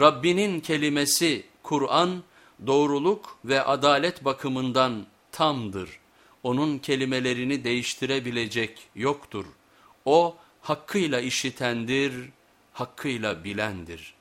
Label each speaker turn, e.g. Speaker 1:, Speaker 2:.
Speaker 1: Rabbinin kelimesi Kur'an doğruluk ve adalet bakımından tamdır. Onun kelimelerini değiştirebilecek yoktur. O hakkıyla işitendir, hakkıyla bilendir.''